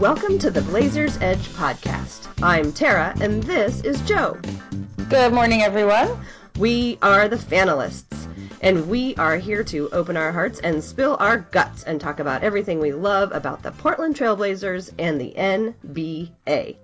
Welcome to the Blazers Edge podcast. I'm Tara, and this is Joe. Good morning, everyone. We are the Fanalists, and we are here to open our hearts and spill our guts and talk about everything we love about the Portland Trailblazers and the NBA.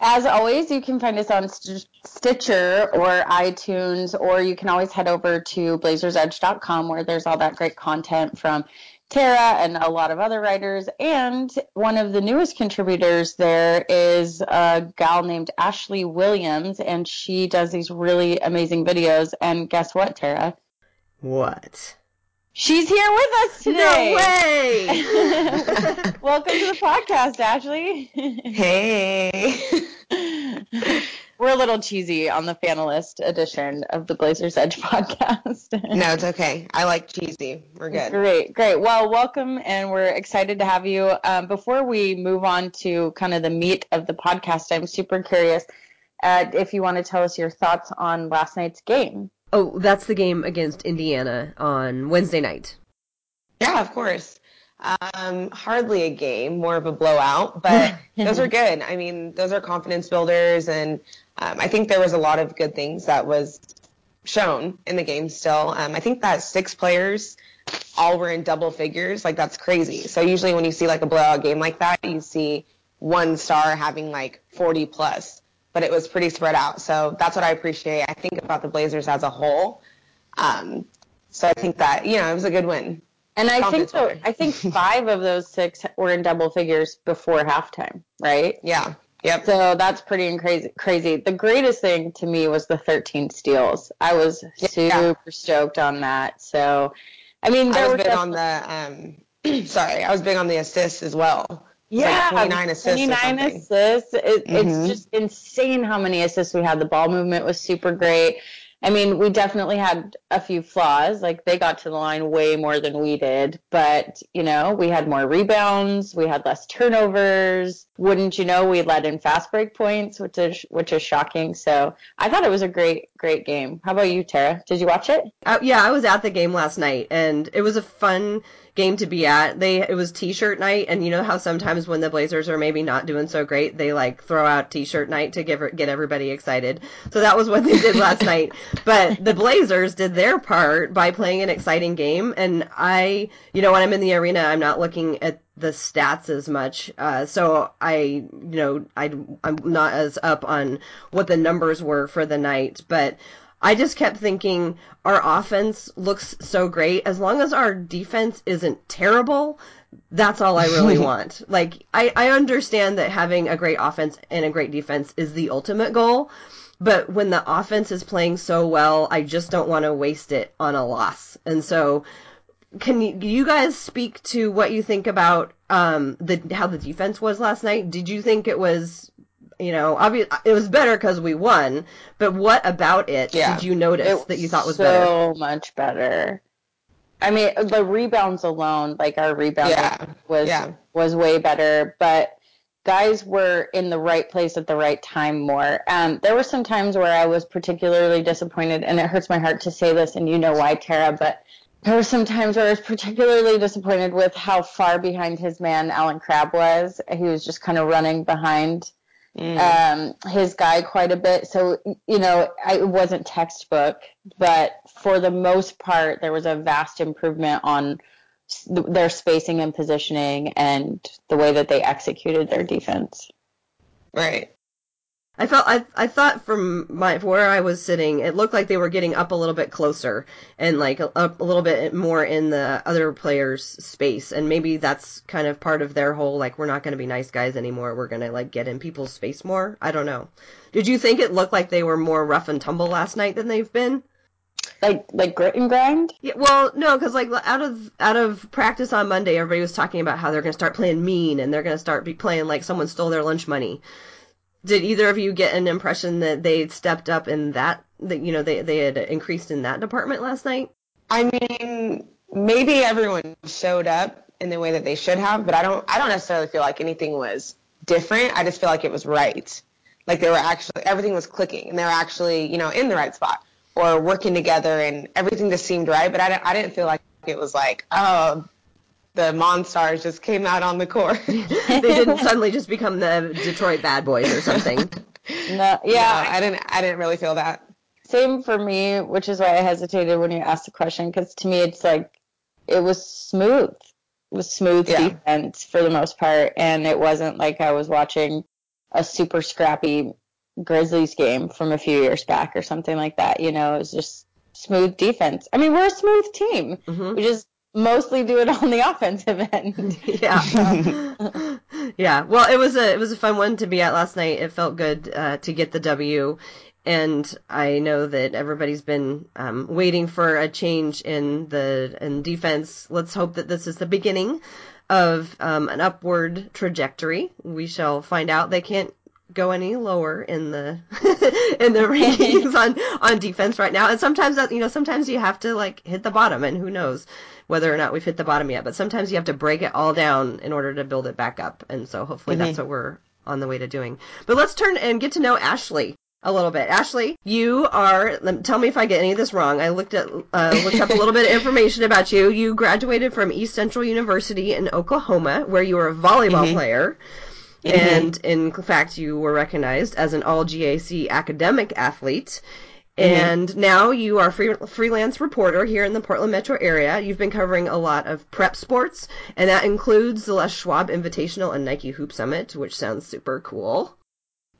As always, you can find us on Stitcher or iTunes, or you can always head over to blazersedge.com where there's all that great content from Tara and a lot of other writers. And one of the newest contributors there is a gal named Ashley Williams, and she does these really amazing videos. And guess what, Tara? What? She's here with us today. No way! Welcome to the podcast, Ashley. Hey. We're a little cheesy on the Fanalist edition of the Blazers Edge podcast. no, it's okay. I like cheesy. We're good. Great, great. Well, welcome, and we're excited to have you. Um, before we move on to kind of the meat of the podcast, I'm super curious uh, if you want to tell us your thoughts on last night's game. Oh, that's the game against Indiana on Wednesday night. Yeah, of course. Um, hardly a game, more of a blowout, but those are good. I mean, those are confidence builders, and um, I think there was a lot of good things that was shown in the game still. Um, I think that six players all were in double figures. Like, that's crazy. So usually when you see like a blowout game like that, you see one star having like 40 plus but it was pretty spread out. So that's what I appreciate. I think about the Blazers as a whole. Um, so I think that you know it was a good win. And I think so. I think five of those six were in double figures before halftime, right? Yeah. Yep. So that's pretty crazy. Crazy. The greatest thing to me was the 13 steals. I was yeah. super stoked on that. So, I mean, there I was big on the. Um, sorry, I was big on the assists as well. Yeah, like 29 assists. 29 assists. It, mm-hmm. It's just insane how many assists we had. The ball movement was super great. I mean, we definitely had a few flaws. Like they got to the line way more than we did, but you know, we had more rebounds, we had less turnovers. Wouldn't you know, we led in fast break points, which is which is shocking. So I thought it was a great great game. How about you, Tara? Did you watch it? Uh, yeah, I was at the game last night, and it was a fun game to be at. They it was t-shirt night, and you know how sometimes when the Blazers are maybe not doing so great, they like throw out t-shirt night to give get everybody excited. So that was what they did last night. But the Blazers did their part by playing an exciting game, and I, you know, when I'm in the arena, I'm not looking at the stats as much. Uh, so I, you know, I I'm not as up on what the numbers were for the night, but I just kept thinking our offense looks so great. As long as our defense isn't terrible, that's all I really want. Like, I, I understand that having a great offense and a great defense is the ultimate goal. But when the offense is playing so well, I just don't want to waste it on a loss. And so, can you, you guys speak to what you think about um, the how the defense was last night? Did you think it was you know, obvious it was better because we won. But what about it yeah. did you notice that you thought was so better? So much better. I mean, the rebounds alone, like our rebound yeah. was yeah. was way better, but guys were in the right place at the right time more. Um, there were some times where I was particularly disappointed, and it hurts my heart to say this, and you know why, Tara, but there were some times where I was particularly disappointed with how far behind his man Allen Crabbe was. He was just kind of running behind mm. um, his guy quite a bit. So, you know, I, it wasn't textbook, but for the most part, there was a vast improvement on their spacing and positioning and the way that they executed their defense. Right. I felt I I thought from my where I was sitting, it looked like they were getting up a little bit closer and like up a little bit more in the other players' space, and maybe that's kind of part of their whole like we're not going to be nice guys anymore. We're going to like get in people's space more. I don't know. Did you think it looked like they were more rough and tumble last night than they've been? Like like grit and grind? Yeah, well, no, because like out of out of practice on Monday, everybody was talking about how they're going to start playing mean and they're going to start be playing like someone stole their lunch money did either of you get an impression that they stepped up in that that you know they they had increased in that department last night? I mean, maybe everyone showed up in the way that they should have, but I don't I don't necessarily feel like anything was different. I just feel like it was right. Like they were actually everything was clicking and they were actually, you know, in the right spot or working together and everything just seemed right, but I I didn't feel like it was like, oh, the Monstars just came out on the court. they didn't suddenly just become the Detroit Bad Boys or something. No, yeah, no, I didn't. I didn't really feel that. Same for me, which is why I hesitated when you asked the question, because to me it's like it was smooth. It was smooth yeah. defense for the most part, and it wasn't like I was watching a super scrappy Grizzlies game from a few years back or something like that. You know, it was just smooth defense. I mean, we're a smooth team. Mm-hmm. We just mostly do it on the offensive end. yeah. yeah. Well, it was a it was a fun one to be at last night. It felt good uh, to get the W, and I know that everybody's been um, waiting for a change in the in defense. Let's hope that this is the beginning of um, an upward trajectory. We shall find out. They can't go any lower in the in the rankings on on defense right now. And sometimes that you know sometimes you have to like hit the bottom, and who knows whether or not we've hit the bottom yet. But sometimes you have to break it all down in order to build it back up. And so hopefully mm-hmm. that's what we're on the way to doing. But let's turn and get to know Ashley a little bit. Ashley, you are. Tell me if I get any of this wrong. I looked at uh, looked up a little bit of information about you. You graduated from East Central University in Oklahoma, where you were a volleyball mm-hmm. player. Mm-hmm. And in fact, you were recognized as an all GAC academic athlete. Mm-hmm. And now you are free, freelance reporter here in the Portland metro area. You've been covering a lot of prep sports, and that includes the Les Schwab Invitational and Nike Hoop Summit, which sounds super cool.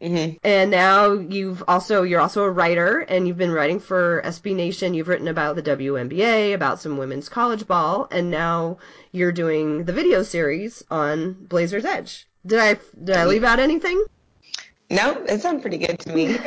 Mm-hmm. And now you've also you're also a writer, and you've been writing for SB Nation. You've written about the WNBA, about some women's college ball, and now you're doing the video series on Blazers Edge. Did I did I leave out anything? No, it sounds pretty good to me.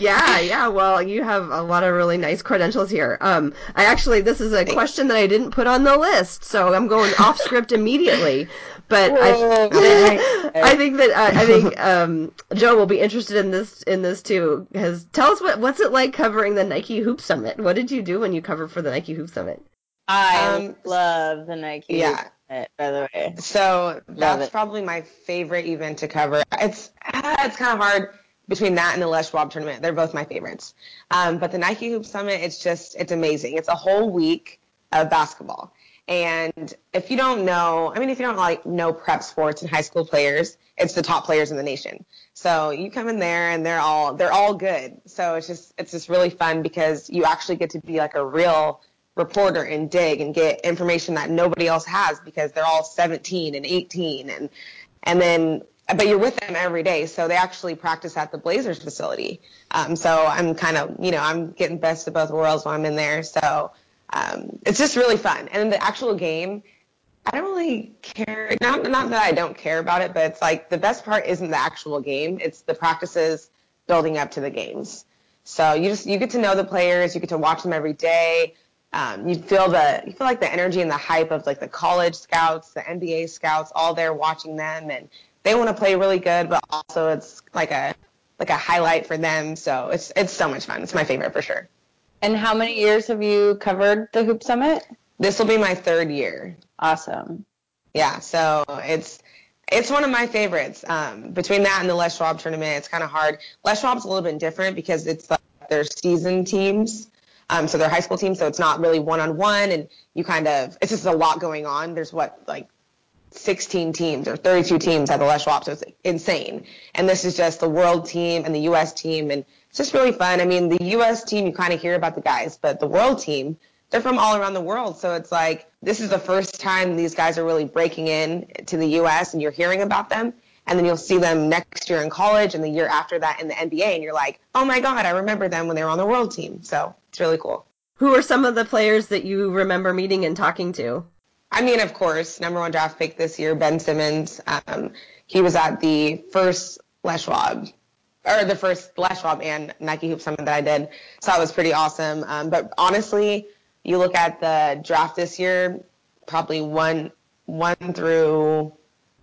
yeah, yeah. Well, you have a lot of really nice credentials here. Um, I actually, this is a Thanks. question that I didn't put on the list, so I'm going off script immediately. But I, I think that uh, I think um, Joe will be interested in this in this too. Because tell us what what's it like covering the Nike Hoop Summit? What did you do when you covered for the Nike Hoop Summit? I um, love the Nike. Yeah. It, by the way. So that's probably my favorite event to cover. It's uh, it's kind of hard between that and the Les Schwab tournament. They're both my favorites. Um, but the Nike Hoop Summit, it's just it's amazing. It's a whole week of basketball. And if you don't know, I mean, if you don't like know prep sports and high school players, it's the top players in the nation. So you come in there and they're all they're all good. So it's just it's just really fun because you actually get to be like a real reporter and dig and get information that nobody else has because they're all 17 and 18 and and then but you're with them every day. So they actually practice at the blazers facility. Um, so i'm kind of you know i'm getting best of both worlds when i'm in there. So um, it's just really fun. And the actual game i don't really care. Not not that i don't care about it but it's like the best part isn't the actual game. It's the practices building up to the games. So you just you get to know the players. You get to watch them every day um, you feel the you feel like the energy and the hype of like the college scouts, the NBA scouts, all there watching them, and they want to play really good, but also it's like a like a highlight for them. So it's it's so much fun. It's my favorite for sure. And how many years have you covered the Hoop Summit? This will be my third year. Awesome. Yeah, so it's it's one of my favorites. Um, between that and the Les Schwab tournament, it's kind of hard. Les Schwab's a little bit different because it's like their season teams. Um, so they're high school teams, so it's not really one on one, and you kind of it's just a lot going on. There's what like 16 teams or 32 teams at the Les Schwab, so it's insane. And this is just the world team and the U.S. team, and it's just really fun. I mean, the U.S. team you kind of hear about the guys, but the world team they're from all around the world. So it's like this is the first time these guys are really breaking in to the U.S. and you're hearing about them and then you'll see them next year in college and the year after that in the NBA, and you're like, oh my god, I remember them when they were on the world team. So it's really cool. Who are some of the players that you remember meeting and talking to? I mean, of course, number one draft pick this year, Ben Simmons. Um, he was at the first Les Schwab, or the first Les Schwab and Nike Hoop Summit that I did. So that was pretty awesome. Um, but honestly, you look at the draft this year, probably one one through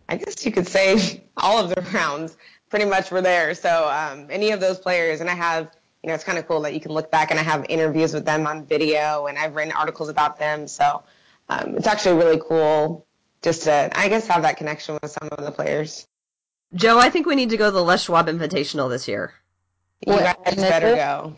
I guess you could say all of the rounds pretty much were there. So um, any of those players, and I have, you know, it's kind of cool that you can look back and I have interviews with them on video, and I've written articles about them. So um, it's actually really cool just to, I guess, have that connection with some of the players. Joe, I think we need to go to the Les Schwab Invitational this year. You guys better go.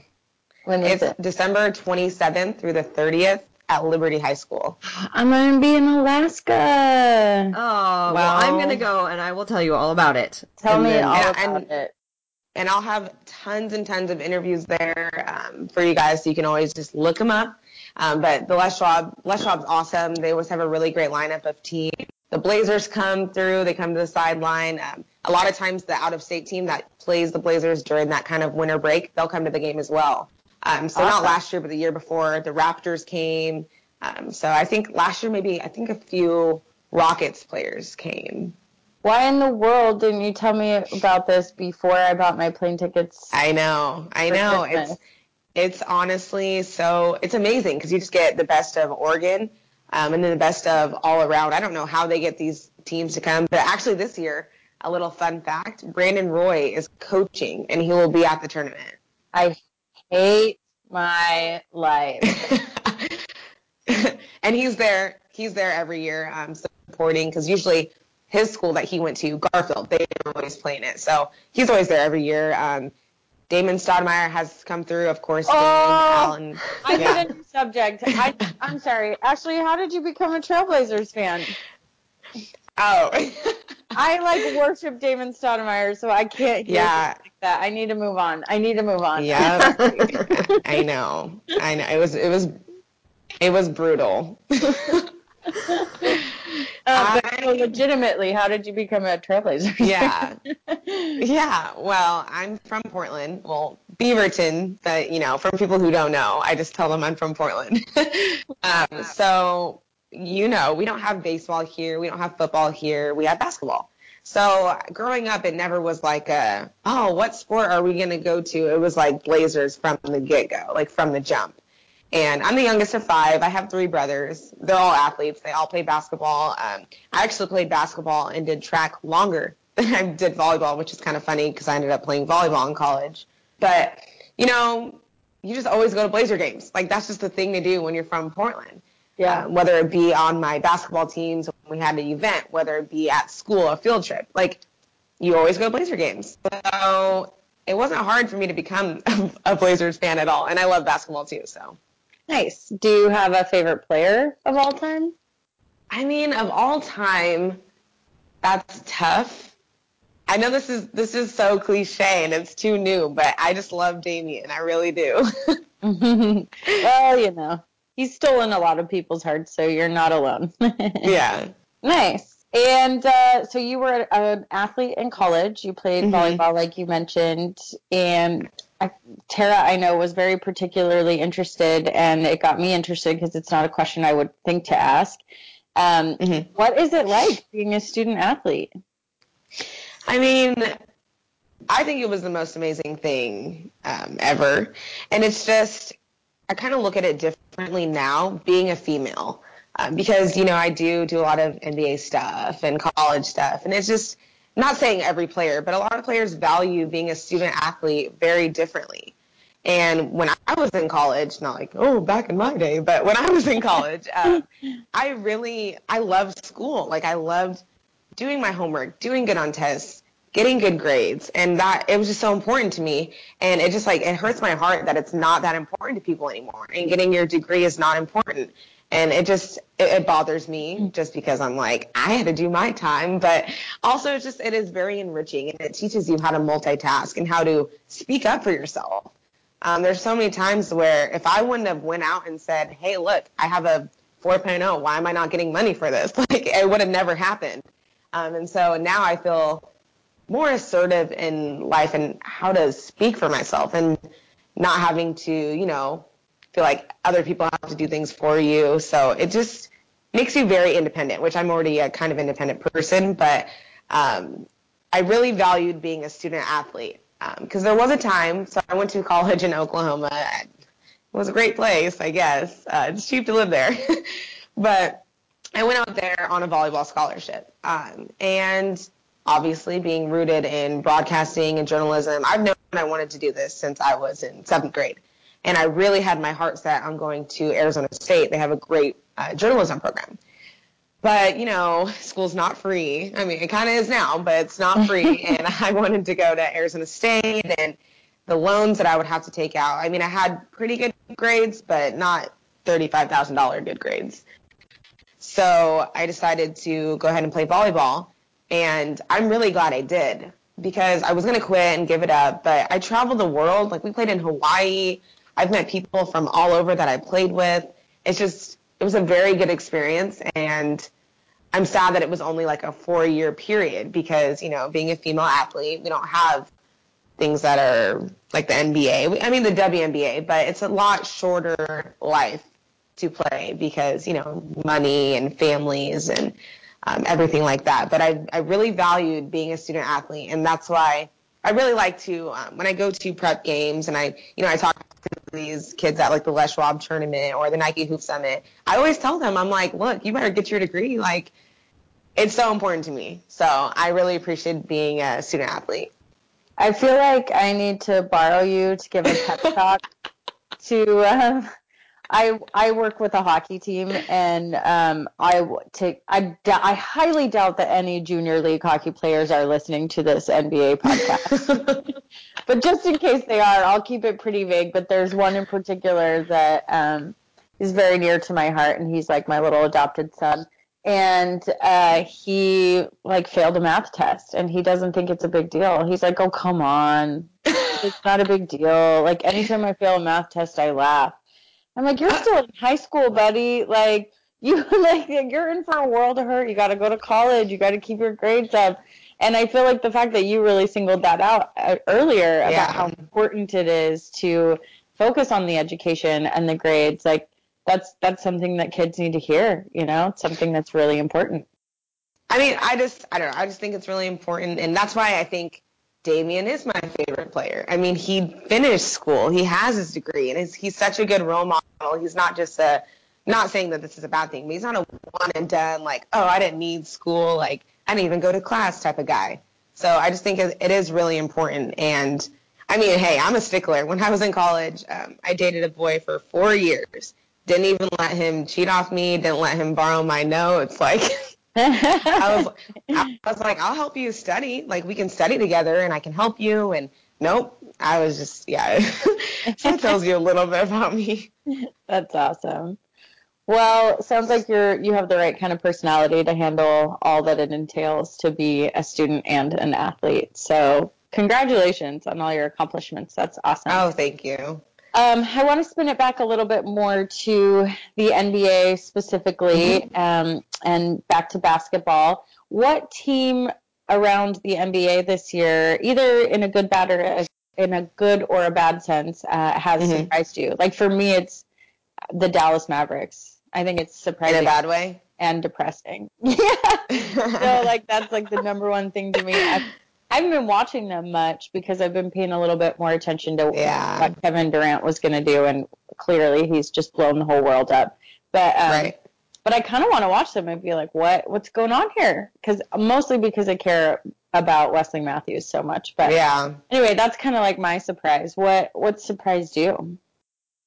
When is it's it? December 27th through the 30th at Liberty High School. I'm going to be in Alaska. Oh, well, I'm going to go and I will tell you all about it. Tell And me then- all Yeah, about and- it. and I'll have tons and tons of interviews there um, for you guys, so you can always just look them up. Um, but the Les Schwab, Les Schwab's awesome. They always have a really great lineup of teams. The Blazers come through. They come to the sideline. Um, a lot of times, the out-of-state team that plays the Blazers during that kind of winter break, they'll come to the game as well. Um, so not last year, but the year before, the Raptors came. Um, so I think last year, maybe I think a few Rockets players came. Why in the world didn't you tell me about this before I bought my plane tickets? I know, I know. Christmas. It's it's honestly so it's amazing because you just get the best of Oregon, um, and then the best of all around. I don't know how they get these teams to come, but actually this year, a little fun fact: Brandon Roy is coaching, and he will be at the tournament. I hate my life. and he's there. He's there every year, um, supporting because usually his school that he went to, Garfield, they always play in it. So he's always there every year. Um, Damon Stoudamire has come through, of course. Oh, Allen. I yeah. need a new subject. I, I'm sorry. Ashley, how did you become a Trailblazers fan? Oh, I like worship Damon Stoudamire, so I can't hear Yeah. like that. I need to move on. I need to move on. yeah. I know. I know. It was. It was. It was brutal. Uh, but I- legitimately, how did you become a trailblazer? Yeah. Yeah. Well, I'm from Portland. Well, Beaverton, but you know, from people who don't know, I just tell them I'm from Portland. um, so, you know, we don't have baseball here. We don't have football here. We have basketball. So growing up, it never was like a, oh, what sport are we going to go to? It was like Blazers from the get go, like from the jump. And I'm the youngest of five. I have three brothers. They're all athletes. They all play basketball. Um, I actually played basketball and did track longer than I did volleyball, which is kind of funny because I ended up playing volleyball in college. But, you know, you just always go to Blazer games. Like, that's just the thing to do when you're from Portland. Yeah. Whether it be on my basketball teams when we had an event, whether it be at school, a field trip. Like, you always go to Blazer games. So it wasn't hard for me to become a Blazers fan at all. And I love basketball too, so. Nice. Do you have a favorite player of all time? I mean, of all time, that's tough. I know this is this is so cliche and it's too new, but I just love Damian. I really do. well, you know, he's stolen a lot of people's hearts, so you're not alone. yeah. Nice. And uh, so you were an athlete in college. You played Mhm. volleyball, like you mentioned, and I, Tara, I know, was very particularly interested, and it got me interested because it's not a question I would think to ask. Um, Mhm. What is it like being a student athlete? I mean, I think it was the most amazing thing um, ever. And it's just, I kind of look at it differently now, being a female. Um, because, you know, I do do a lot of NBA stuff and college stuff. And it's just, not saying every player, but a lot of players value being a student athlete very differently. And when I was in college, not like, oh, back in my day, but when I was in college, uh, I really, I loved school. Like, I loved doing my homework, doing good on tests, getting good grades, and that it was just so important to me. And it just like it hurts my heart that it's not that important to people anymore. And getting your degree is not important. And it just it, it bothers me just because I'm like I had to do my time, but also it's just it is very enriching and it teaches you how to multitask and how to speak up for yourself. Um, there's so many times where if I wouldn't have went out and said, "Hey, look, I have a 4.0. Why am I not getting money for this?" Like it would have never happened. Um, and so now I feel more assertive in life and how to speak for myself and not having to, you know, feel like other people have to do things for you. So it just makes you very independent, which I'm already a kind of independent person, but um, I really valued being a student athlete because there was a time. So I went to college in Oklahoma. It was a great place, I guess. Uh, it's cheap to live there, but I went out there on a volleyball scholarship, um, and obviously being rooted in broadcasting and journalism, I've known I wanted to do this since I was in seventh grade, and I really had my heart set on going to Arizona State. They have a great uh, journalism program. But, you know, school's not free. I mean, it kind of is now, but it's not free. and I wanted to go to Arizona State and the loans that I would have to take out. I mean, I had pretty good grades, but not $35,000 good grades. So I decided to go ahead and play volleyball. And I'm really glad I did because I was going to quit and give it up. But I traveled the world. Like we played in Hawaii. I've met people from all over that I played with. It's just, it was a very good experience. And I'm sad that it was only like a four year period because, you know, being a female athlete, we don't have things that are like the NBA. I mean, the WNBA, but it's a lot shorter life to play because, you know, money and families and um, everything like that. But I, I really valued being a student athlete, and that's why I really like to, um, when I go to prep games and I, you know, I talk to these kids at like the Les Schwab tournament or the Nike Hoop Summit, I always tell them, I'm like, look, you better get your degree. Like, it's so important to me. So I really appreciate being a student athlete. I feel like I need to borrow you to give a pep talk to um, I I work with a hockey team, and um, I take I I highly doubt that any junior league hockey players are listening to this NBA podcast. but just in case they are, I'll keep it pretty vague. But there's one in particular that um, is very near to my heart, and he's like my little adopted son. And uh, he like failed a math test, and he doesn't think it's a big deal. He's like, "Oh come on, it's not a big deal." Like anytime I fail a math test, I laugh. I'm like, you're still in high school, buddy. Like you like you're in for a world of hurt. You got to go to college. You got to keep your grades up. And I feel like the fact that you really singled that out uh, earlier about yeah. how important it is to focus on the education and the grades, like that's that's something that kids need to hear. You know, it's something that's really important. I mean, I just I don't know. I just think it's really important, and that's why I think Damian is my favorite player. I mean, he finished school. He has his degree, and he's such a good role model. He's not just a, not saying that this is a bad thing, but he's not a one and done, like, oh, I didn't need school, like, I didn't even go to class type of guy. So I just think it is really important. And I mean, hey, I'm a stickler. When I was in college, um, I dated a boy for four years. Didn't even let him cheat off me. Didn't let him borrow my notes. Like, I was, I was like, I'll help you study. Like we can study together, and I can help you. And nope, I was just yeah. so it tells you a little bit about me. That's awesome. Well, sounds like you're you have the right kind of personality to handle all that it entails to be a student and an athlete. So, congratulations on all your accomplishments. That's awesome. Oh, thank you. Um, I want to spin it back a little bit more to the NBA specifically, mm-hmm. um, and back to basketball. What team around the NBA this year, either in a good, bad, or in a good or a bad sense, uh, has mm-hmm. surprised you? Like for me, it's the Dallas Mavericks. I think it's surprising in a bad way and depressing. yeah. so like that's like the number one thing to me. I, I haven't been watching them much because I've been paying a little bit more attention to yeah. what Kevin Durant was going to do, and clearly he's just blown the whole world up. But um, right. but I kind of want to watch them and be like, what what's going on here? Because mostly because I care about Wesley Matthews so much. But yeah. Anyway, that's kind of like my surprise. What what surprised you?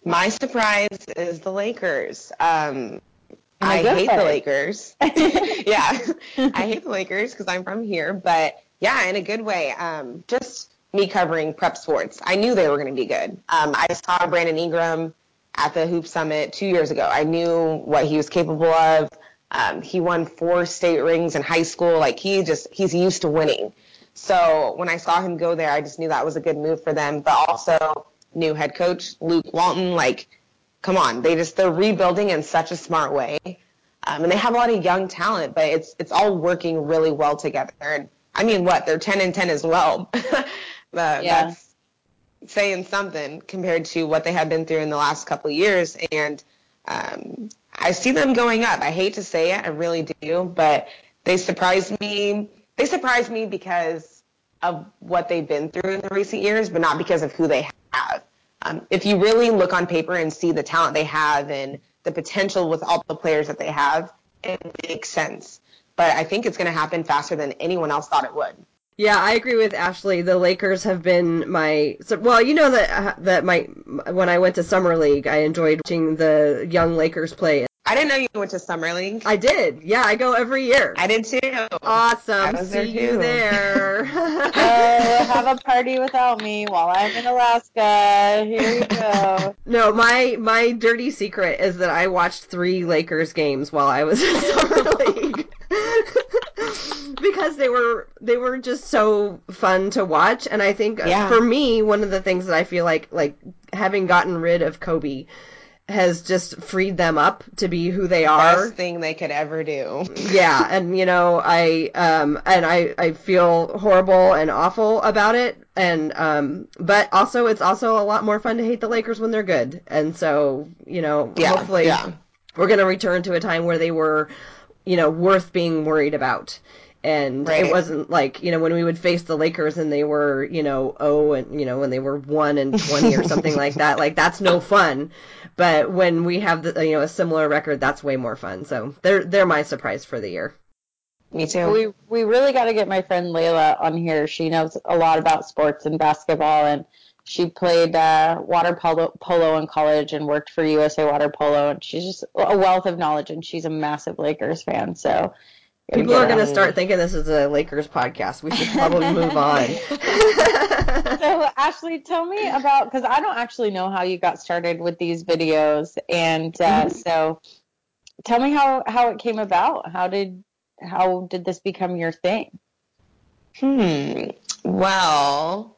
My surprise is the Lakers. Um, I hate the Lakers. yeah, I hate the Lakers because I'm from here, but yeah, in a good way. Um, just me covering prep sports. I knew they were going to be good. Um, I saw Brandon Ingram at the Hoop Summit two years ago. I knew what he was capable of. Um, he won four state rings in high school. Like he just, he's used to winning. So when I saw him go there, I just knew that was a good move for them. But also new head coach Luke Walton. Like, come on, they just they're rebuilding in such a smart way, um, and they have a lot of young talent. But it's it's all working really well together. And I mean, what? They're 10 and 10 as well. yeah. That's saying something compared to what they have been through in the last couple of years. And um, I see them going up. I hate to say it, I really do, but they surprised me. They surprised me because of what they've been through in the recent years, but not because of who they have. Um, if you really look on paper and see the talent they have and the potential with all the players that they have, it makes sense but I think it's going to happen faster than anyone else thought it would. Yeah, I agree with Ashley. The Lakers have been my so, well, you know that uh, that my when I went to summer league, I enjoyed watching the young Lakers play. I didn't know you went to Summer League. I did. Yeah, I go every year. I did too. Awesome. See there you there. oh, have a party without me while I'm in Alaska. Here you go. No, my my dirty secret is that I watched three Lakers games while I was in Summer League. because they were they were just so fun to watch and I think yeah. for me one of the things that I feel like like having gotten rid of Kobe has just freed them up to be who they are. Best thing they could ever do. yeah, and you know, I um and I I feel horrible and awful about it and um but also it's also a lot more fun to hate the Lakers when they're good. And so, you know, yeah, hopefully yeah. we're going to return to a time where they were, you know, worth being worried about. And right. it wasn't like you know when we would face the Lakers and they were you know oh and you know when they were one and twenty or something like that like that's no fun. But when we have the, you know a similar record that's way more fun. So they're they're my surprise for the year. Me too. We we really got to get my friend Layla on here. She knows a lot about sports and basketball and she played uh, water polo, polo in college and worked for USA Water Polo and she's just a wealth of knowledge and she's a massive Lakers fan so People are going to start thinking this is a Lakers podcast. We should probably move on. so, Ashley, tell me about because I don't actually know how you got started with these videos, and uh, mm-hmm. so tell me how how it came about. How did how did this become your thing? Hmm. Well,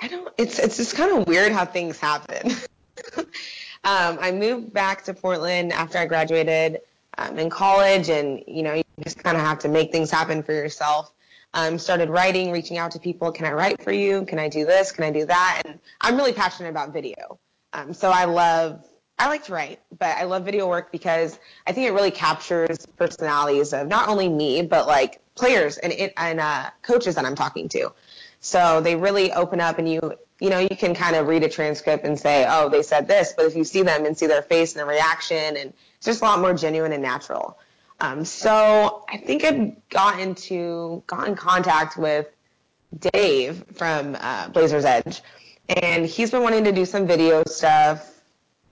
I don't. It's it's just kind of weird how things happen. um, I moved back to Portland after I graduated um, in college, and you know, you just kind of have to make things happen for yourself. Um, started writing, reaching out to people. Can I write for you? Can I do this? Can I do that? And I'm really passionate about video. Um, so I love, I like to write, but I love video work because I think it really captures personalities of not only me, but like players and, and uh, coaches that I'm talking to. So they really open up and you, you know, you can kind of read a transcript and say, oh, they said this, but if you see them and see their face and their reaction and it's just a lot more genuine and natural. Um, so I think I got into, got in contact with Dave from uh, Blazers Edge, and he's been wanting to do some video stuff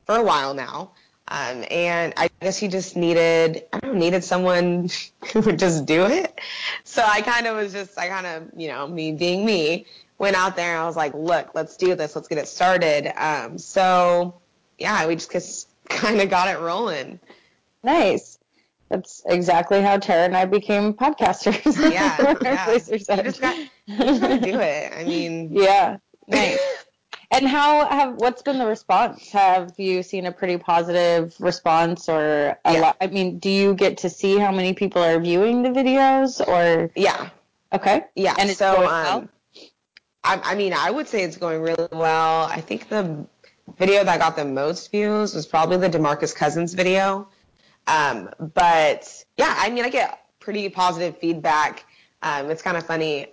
for a while now. Um, and I guess he just needed, I don't know, needed someone who would just do it. So I kind of was just, I kind of, you know, me being me, went out there and I was like, look, let's do this. Let's get it started. Um, so yeah, we just kind of got it rolling. Nice. That's exactly how Tara and I became podcasters. Yeah, yeah. You just got, you just got to do it. I mean, yeah, nice. And how have what's been the response? Have you seen a pretty positive response, or a yeah. lot? I mean, do you get to see how many people are viewing the videos, or yeah, okay, yeah, and it's so going well? um, I, I mean, I would say it's going really well. I think the video that got the most views was probably the DeMarcus Cousins video. Um, but yeah, I mean, I get pretty positive feedback. Um, it's kind of funny.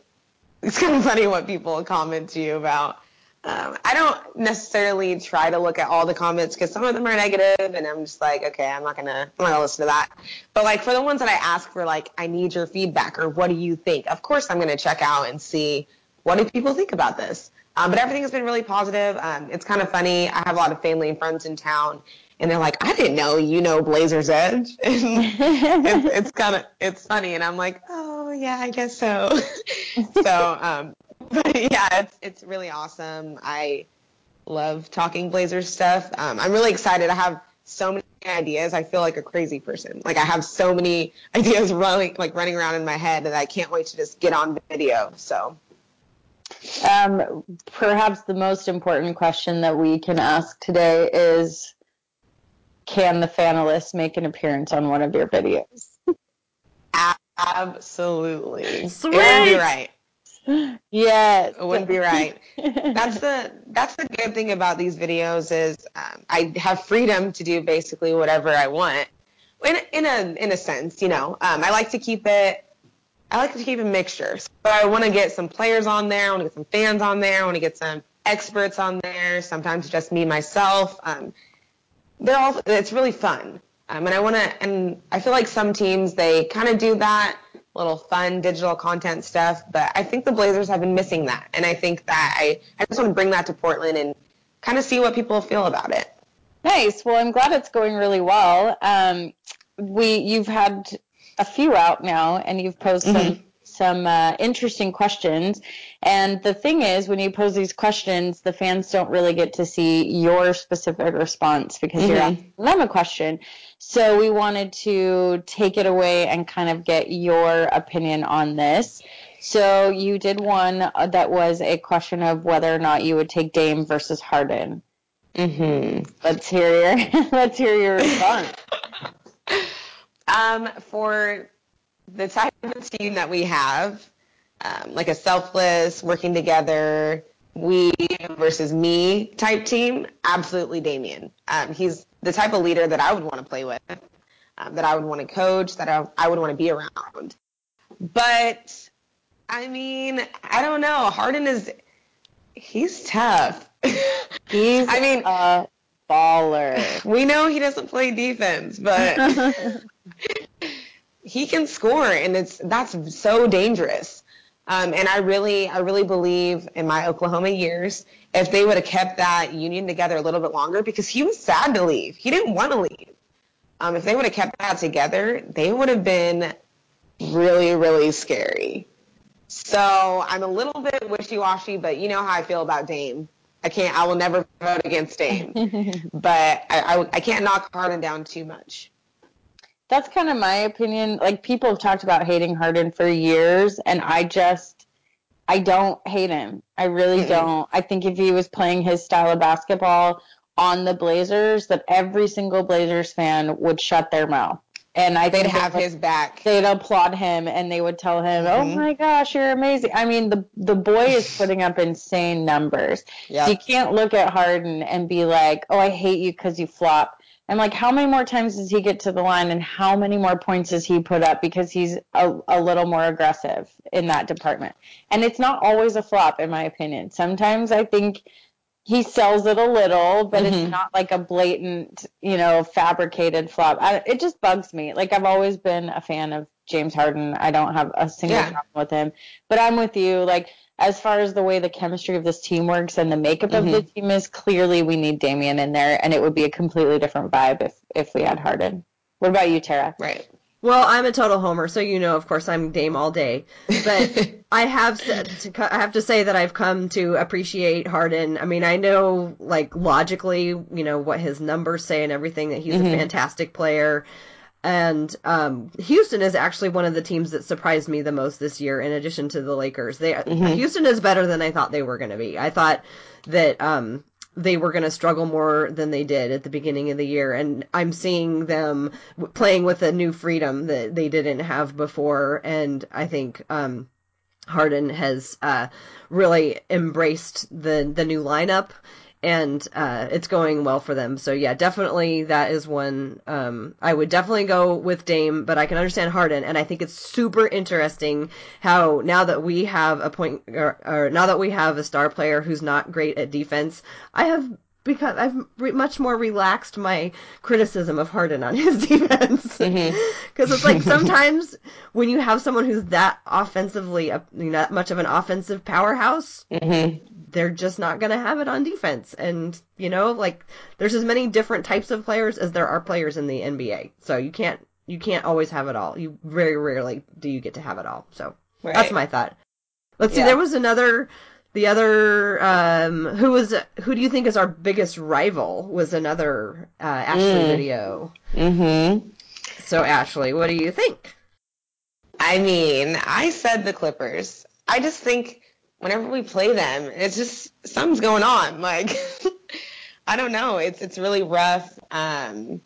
It's kind of funny what people comment to you about. Um, I don't necessarily try to look at all the comments because some of them are negative, and I'm just like, okay, I'm not gonna, I'm not gonna listen to that. But like for the ones that I ask for, like, I need your feedback or what do you think? Of course, I'm gonna check out and see what do people think about this. Um, but everything has been really positive. Um, it's kind of funny. I have a lot of family and friends in town, and they're like, "I didn't know you know Blazers Edge." it's, it's kind of it's funny, and I'm like, "Oh yeah, I guess so." so, um, but yeah, it's it's really awesome. I love talking Blazers stuff. Um, I'm really excited. I have so many ideas. I feel like a crazy person. Like I have so many ideas running like running around in my head, and I can't wait to just get on video. So um, perhaps the most important question that we can ask today is can the Fanalist make an appearance on one of your videos? Absolutely. Sweet. It would be right. Yes. It would be right. That's the that's the good thing about these videos is um, I have freedom to do basically whatever I want. In, in a in a sense, you know, um, I like to keep it I like to keep a mixture. So I want to get some players on there. I want to get some fans on there. I want to get some experts on there. Sometimes just me myself. Um, they're all. It's really fun. Um, and I want to. And I feel like some teams they kind of do that little fun digital content stuff. But I think the Blazers have been missing that. And I think that I I just want to bring that to Portland and kind of see what people feel about it. Nice. Well, I'm glad it's going really well. Um, we you've had a few out now, and you've posed mm-hmm. Some uh, interesting questions. And the thing is, when you pose these questions, the fans don't really get to see your specific response because mm-hmm. you're asking them a question. So we wanted to take it away and kind of get your opinion on this. So you did one that was a question of whether or not you would take Dame versus Harden. Mm-hmm. Let's hear your let's hear your response. um, for the type of team that we have, um, like a selfless, working together, we versus me type team, absolutely Damian. Um, he's the type of leader that I would want to play with, um, that I would want to coach, that I, I would want to be around. But I mean, I don't know. Harden is he's tough. he's I mean a baller. We know he doesn't play defense, but he can score, and it's that's so dangerous. Um, and I really, I really believe in my Oklahoma years, if they would have kept that union together a little bit longer, because he was sad to leave. He didn't want to leave. Um, if they would have kept that together, they would have been really, really scary. So I'm a little bit wishy-washy, but you know how I feel about Dame. I can't, I will never vote against Dame, but I, I, I can't knock Harden down too much that's kind of my opinion. Like people have talked about hating Harden for years, and I just I don't hate him. I really mm-hmm. don't. I think if he was playing his style of basketball on the Blazers, that every single Blazers fan would shut their mouth. And I they'd have his back. They'd applaud him and they would tell him, "Oh mm-hmm. my gosh, you're amazing." I mean, the the boy is putting up insane numbers. Yep. You can't look at Harden and be like, "Oh, I hate you because you flop." I'm like, how many more times does he get to the line and how many more points does he put up because he's a, a little more aggressive in that department? And it's not always a flop, in my opinion. Sometimes I think he sells it a little, but mm-hmm. it's not like a blatant, you know, fabricated flop. I, it just bugs me. Like I've always been a fan of James Harden. I don't have a single yeah. problem with him, but I'm with you. Like as far as the way the chemistry of this team works and the makeup mm-hmm. of the mm-hmm. team is, clearly we need Damian in there, and it would be a completely different vibe if if we had Harden. What about you, Tara? Right. Well, I'm a total homer, so you know, of course, I'm Dame all day. But I have said, to, I have to say that I've come to appreciate Harden. I mean, I know, like logically, you know what his numbers say and everything that he's mm-hmm. a fantastic player. And um, Houston is actually one of the teams that surprised me the most this year, in addition to the Lakers. They mm-hmm. Houston is better than I thought they were going to be. I thought that um, they were going to struggle more than they did at the beginning of the year, and I'm seeing them playing with a new freedom that they didn't have before. And I think um, Harden has uh, really embraced the the new lineup and uh, it's going well for them. So yeah, definitely that is one. Um, I would definitely go with Dame, but I can understand Harden, and I think it's super interesting how now that we have a point, or, or now that we have a star player who's not great at defense, I have because I've re- much more relaxed my criticism of Harden on his defense. Because mm-hmm. it's like sometimes when you have someone who's that offensively, uh, not much of an offensive powerhouse, mm-hmm they're just not going to have it on defense. And, you know, like there's as many different types of players as there are players in the NBA. So you can't you can't always have it all. You very rarely do you get to have it all. So right. that's my thought. Let's yeah. see. There was another the other um who was who do you think is our biggest rival was another uh, Ashley mm. video. Mhm. So Ashley, what do you think? I mean, I said the Clippers. I just think whenever we play them, it's just something's going on. Like I don't know. It's it's really rough. Um,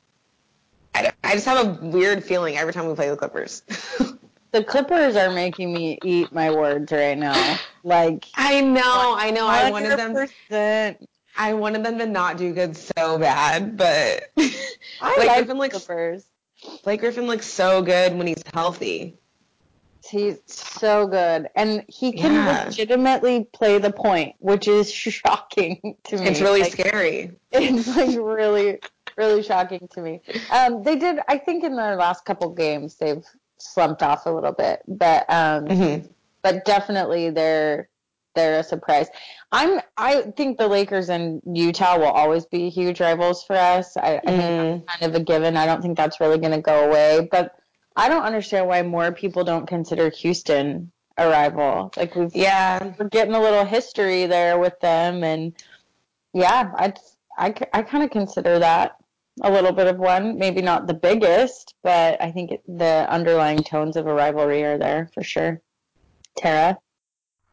I, I just have a weird feeling every time we play the Clippers. the Clippers are making me eat my words right now. Like I know, I know. I wanted them. I wanted them to not do good so bad, but I like Griffin looks, Clippers. Blake Griffin looks so good when he's healthy. He's so good, and he can yeah. legitimately play the point, which is shocking to me. It's really like, scary. It's like really, really shocking to me. Um, they did, I think, in their last couple games, they've slumped off a little bit, but um, mm-hmm. but definitely they're they're a surprise. I'm I think the Lakers and Utah will always be huge rivals for us. I, I think that's mm. kind of a given. I don't think that's really going to go away. But I don't understand why more people don't consider Houston a rival. Like we've yeah, we're getting a little history there with them, and yeah, I I, I kind of consider that a little bit of one. Maybe not the biggest, but I think it, the underlying tones of a rivalry are there for sure. Tara.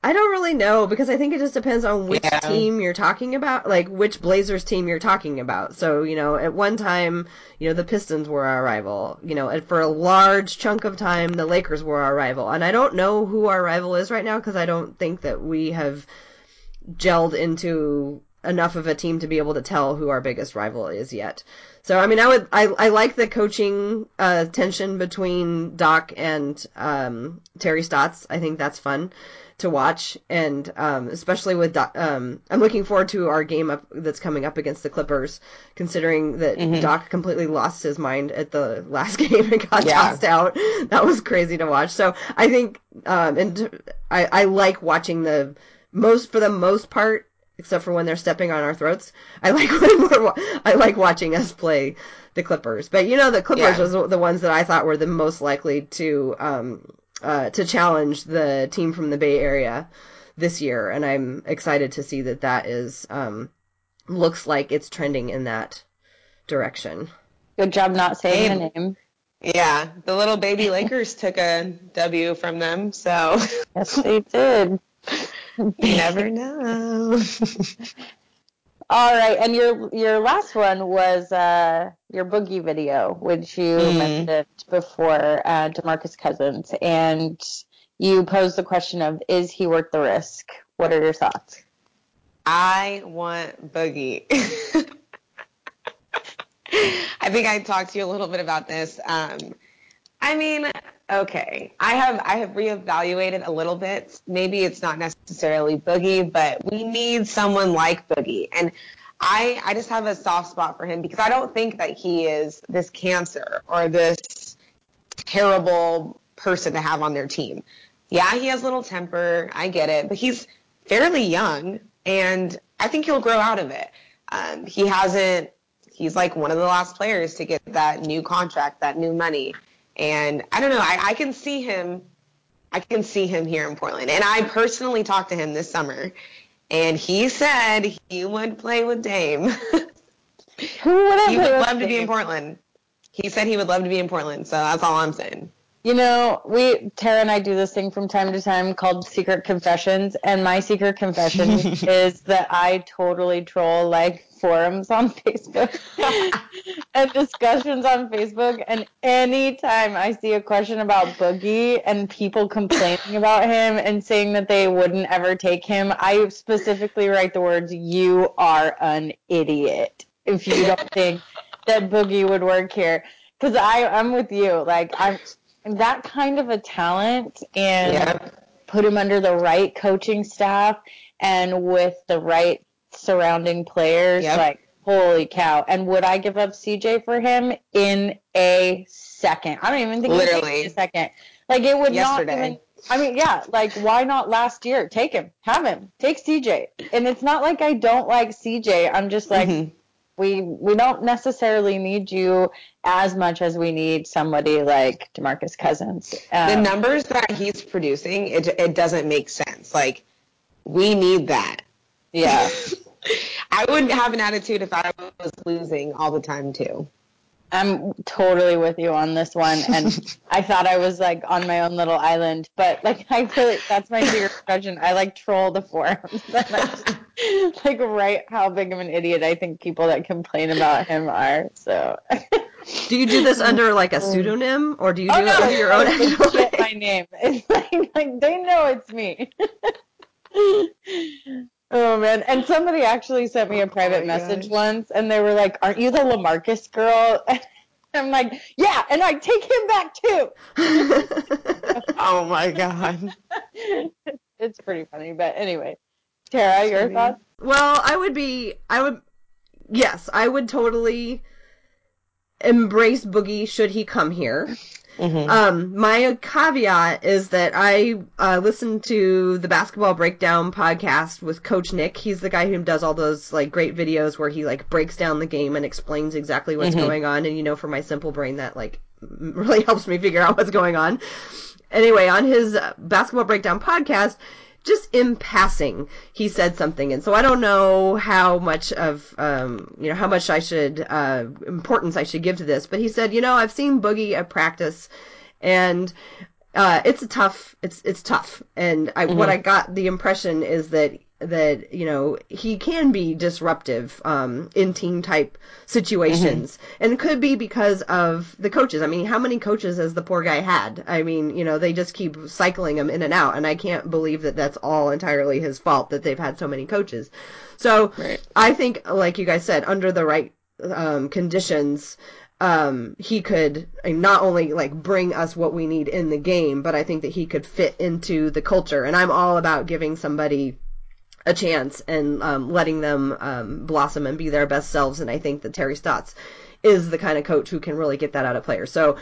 I don't really know because I think it just depends on which yeah. team you're talking about, like which Blazers team you're talking about. So, you know, at one time, you know, the Pistons were our rival. You know, and for a large chunk of time, the Lakers were our rival. And I don't know who our rival is right now because I don't think that we have gelled into enough of a team to be able to tell who our biggest rival is yet. So I mean, I would I, I like the coaching uh, tension between Doc and um, Terry Stotts. I think that's fun to watch, and um, especially with um, I'm looking forward to our game up that's coming up against the Clippers, considering that mm-hmm. Doc completely lost his mind at the last game and got yeah. tossed out. That was crazy to watch. So I think, um, and I, I like watching the most for the most part, except for when they're stepping on our throats. I like when we're, I like watching us play the Clippers. But you know, the Clippers yeah. was the ones that I thought were the most likely to um, uh, to challenge the team from the Bay Area this year, and I'm excited to see that that is um, looks like it's trending in that direction. Good job not saying the name. Yeah, the little baby Lakers took a W from them, so yes, they did. you never know. All right, and your your last one was uh, your boogie video, which you mm. mentioned before, uh, Demarcus Cousins, and you posed the question of, is he worth the risk? What are your thoughts? I want boogie. I think I talked to you a little bit about this. Um, I mean, okay, I have I have reevaluated a little bit. Maybe it's not necessarily Boogie, but we need someone like Boogie, and I I just have a soft spot for him because I don't think that he is this cancer or this terrible person to have on their team. Yeah, he has a little temper. I get it, but he's fairly young, and I think he'll grow out of it. Um, he hasn't. He's like one of the last players to get that new contract, that new money and I don't know, I, I can see him I can see him here in Portland. And I personally talked to him this summer and he said he would play with Dame. Who would He would love to be in Portland. He said he would love to be in Portland, so that's all I'm saying. You know, we Tara and I do this thing from time to time called secret confessions, and my secret confession is that I totally troll like forums on Facebook and discussions on Facebook. And anytime I see a question about Boogie and people complaining about him and saying that they wouldn't ever take him, I specifically write the words, You are an idiot if you don't think that Boogie would work here. Because I'm with you. Like, I'm that kind of a talent and yeah. put him under the right coaching staff and with the right surrounding players. Yep. Like, holy cow. And would I give up CJ for him in a second? I don't even think literally it a second. Like it would Yesterday. not even I mean, yeah, like why not last year? Take him. Have him. Take CJ. And it's not like I don't like CJ. I'm just like mm-hmm. We we don't necessarily need you as much as we need somebody like DeMarcus Cousins. Um, the numbers that he's producing, it it doesn't make sense. Like we need that. Yeah. I wouldn't have an attitude if I was losing all the time too. I'm totally with you on this one, and I thought I was like on my own little island, but like I really that's my secret question. I like troll the forums, like right how big of an idiot I think people that complain about him are. So. do you do this under like a pseudonym, or do you do oh, no, it under your own actual? my name. It's like, like they know it's me. Oh man! And somebody actually sent me a oh, private oh message gosh. once, and they were like, "Aren't you the Lamarcus girl?" I'm like, "Yeah," and I take him back too. oh my god! it's pretty funny, but anyway, Tara, your thoughts? Well, I would be, I would, yes, I would totally embrace Boogie should he come here. Mm-hmm. Um, my caveat is that I uh, listened to the Basketball Breakdown podcast with Coach Nick. He's the guy who does all those like great videos where he like breaks down the game and explains exactly what's mm-hmm. going on. And you know, for my simple brain, that like really helps me figure out what's going on. Anyway, on his Basketball Breakdown podcast, just in passing, he said something, and so I don't know how much of um, you know how much I should uh, importance I should give to this, but he said, you know, I've seen Boogie at practice, and uh, it's a tough, it's it's tough, and I, mm-hmm. what I got the impression is that that you know he can be disruptive um, in team type situations, mm-hmm. and it could be because of the coaches. I mean, how many coaches has the poor guy had? I mean, you know, they just keep cycling him in and out, and I can't believe that that's all entirely his fault that they've had so many coaches. So right. I think, like you guys said, under the right um, conditions. Um, he could not only like bring us what we need in the game, but I think that he could fit into the culture. And I'm all about giving somebody a chance and um, letting them um, blossom and be their best selves. And I think that Terry Stotts is the kind of coach who can really get that out of players. So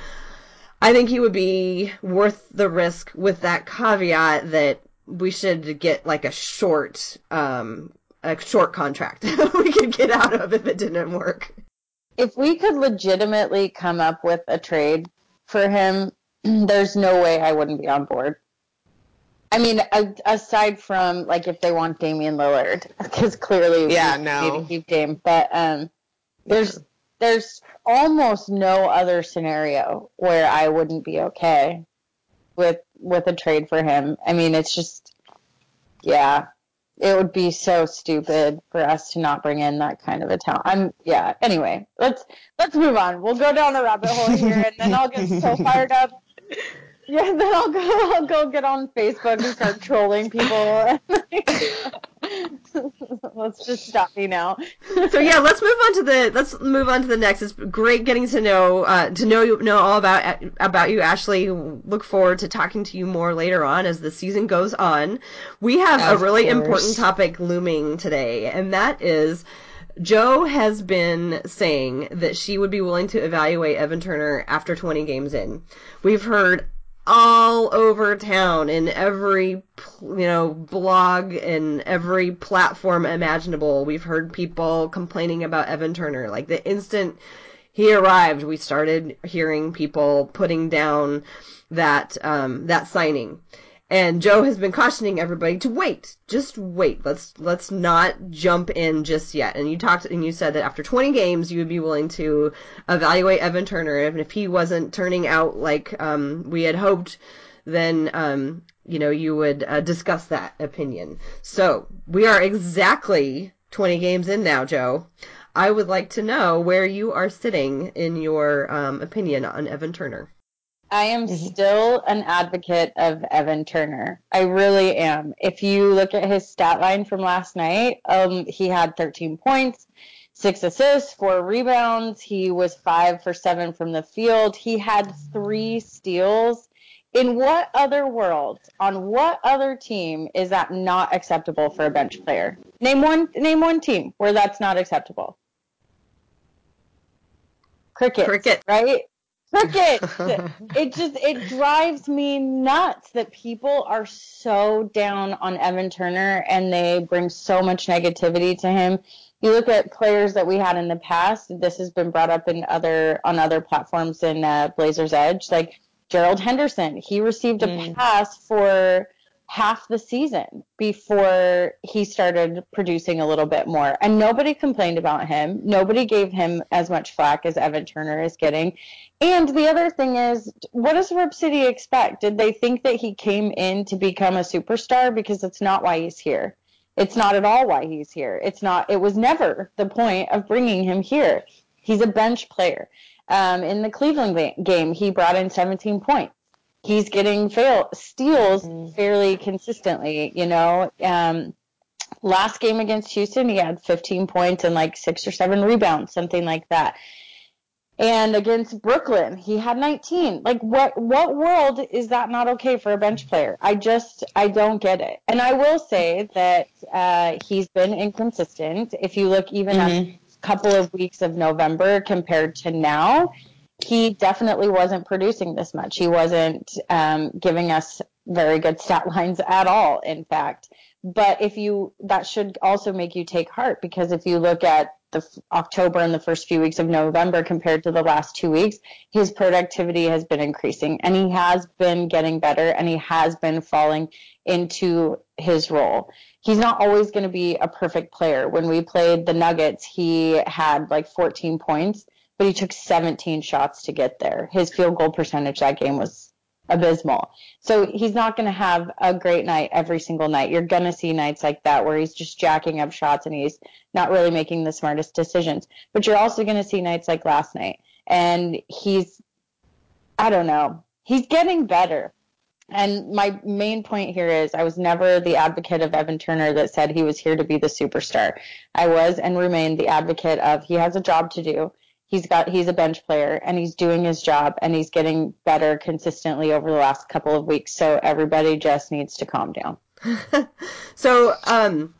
I think he would be worth the risk with that caveat that we should get like a short, um, a short contract we could get out of if it didn't work. If we could legitimately come up with a trade for him, there's no way I wouldn't be on board. I mean, aside from like if they want Damian Lillard, because clearly yeah, we no. need to keep Dame, but um, there's there's almost no other scenario where I wouldn't be okay with with a trade for him. I mean, it's just yeah, it would be so stupid for us to not bring in that kind of a talent. I'm yeah. Anyway, let's let's move on. We'll go down a rabbit hole here, and then I'll get so fired up yeah, then I'll go. I'll go get on Facebook and start trolling people. let's just stop me now. so yeah, let's move on to the let's move on to the next. It's great getting to know uh, to know you know all about about you, Ashley. Look forward to talking to you more later on as the season goes on. We have of a really course. important topic looming today, and that is. Joe has been saying that she would be willing to evaluate Evan Turner after 20 games in. We've heard all over town in every you know blog and every platform imaginable. We've heard people complaining about Evan Turner. Like the instant he arrived, we started hearing people putting down that um, that signing. And Joe has been cautioning everybody to wait, just wait. Let's let's not jump in just yet. And you talked and you said that after 20 games, you would be willing to evaluate Evan Turner, and if he wasn't turning out like um, we had hoped, then um, you know you would uh, discuss that opinion. So we are exactly 20 games in now, Joe. I would like to know where you are sitting in your um, opinion on Evan Turner. I am mm-hmm. still an advocate of Evan Turner. I really am. If you look at his stat line from last night, um, he had 13 points, six assists, four rebounds. He was five for seven from the field. He had three steals. In what other world, on what other team is that not acceptable for a bench player? Name one. Name one team where that's not acceptable. Cricket. Cricket. Right? Crickets. it just it drives me nuts that people are so down on Evan Turner and they bring so much negativity to him. You look at players that we had in the past. This has been brought up in other on other platforms in uh, Blazers Edge, like Gerald Henderson. He received a mm. pass for half the season before he started producing a little bit more. And nobody complained about him. Nobody gave him as much flack as Evan Turner is getting. And the other thing is, what does Rip City expect? Did they think that he came in to become a superstar? Because it's not why he's here. It's not at all why he's here. It's not, it was never the point of bringing him here. He's a bench player. Um, in the Cleveland game, he brought in 17 points he's getting fail steals mm-hmm. fairly consistently. You know, um, last game against Houston, he had 15 points and like six or seven rebounds, something like that. And against Brooklyn, he had 19. Like, what what world is that not okay for a bench player? I just I don't get it. And I will say that uh, he's been inconsistent. If you look even mm-hmm. at couple of weeks of November compared to now, he definitely wasn't producing this much. He wasn't um, giving us very good stat lines at all, in fact. But if you, that should also make you take heart because if you look at the f- October and the first few weeks of November compared to the last two weeks, his productivity has been increasing and he has been getting better and he has been falling into his role. He's not always going to be a perfect player. When we played the Nuggets, he had like 14 points, but he took 17 shots to get there. His field goal percentage that game was abysmal. So he's not going to have a great night every single night. You're going to see nights like that where he's just jacking up shots and he's not really making the smartest decisions. But you're also going to see nights like last night. And he's, I don't know, he's getting better. And my main point here is I was never the advocate of Evan Turner that said he was here to be the superstar. I was and remain the advocate of he has a job to do he's got he's a bench player and he's doing his job and he's getting better consistently over the last couple of weeks. So everybody just needs to calm down. so, um,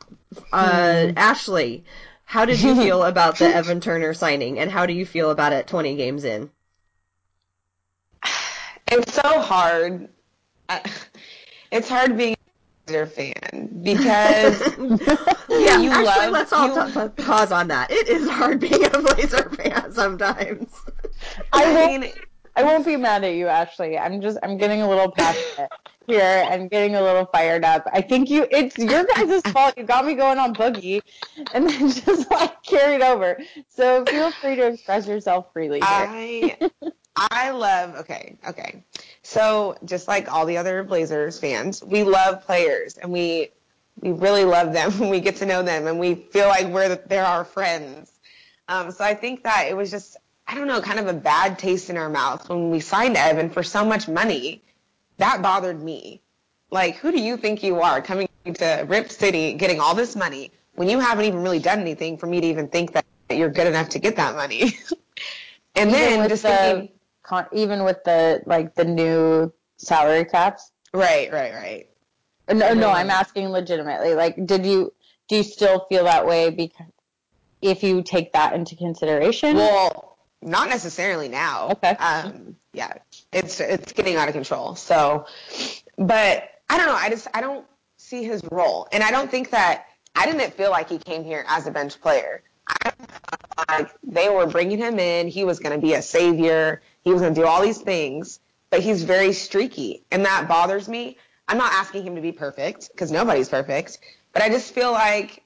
uh. Ashley, how did you feel about the Evan Turner signing, and how do you feel about it 20 games in? It's so hard. It's hard being Blazer fan because yeah, you actually, love. Let's all you, t- pause on that. It is hard being a Blazer fan sometimes. I won't. I won't be mad at you, Ashley. I'm just. I'm getting a little passionate here and getting a little fired up. I think you. It's your guys' fault. You got me going on boogie, and then just like carried over. So feel free to express yourself freely. Here. I. I love. Okay. Okay. So just like all the other Blazers fans, we love players and we we really love them when we get to know them and we feel like we're they're our friends. Um, so I think that it was just I don't know, kind of a bad taste in our mouth when we signed Evan for so much money. That bothered me. Like, who do you think you are coming to Rip City, getting all this money when you haven't even really done anything for me to even think that you're good enough to get that money? and even then just the, thinking con- even with the like the new salary caps. Right, right, right. No, no, I'm asking legitimately. Like, did you do you still feel that way because if you take that into consideration? Well, not necessarily now. Okay. Um, yeah, it's it's getting out of control. So, but I don't know. I just I don't see his role, and I don't think that I didn't feel like he came here as a bench player. I like they were bringing him in. He was going to be a savior. He was going to do all these things, but he's very streaky, and that bothers me. I'm not asking him to be perfect because nobody's perfect, but I just feel like